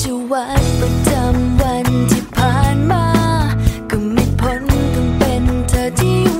กิวัตประจำวันที่ผ่านมา ก็ไม่พ้นต้องเป็นเธอที่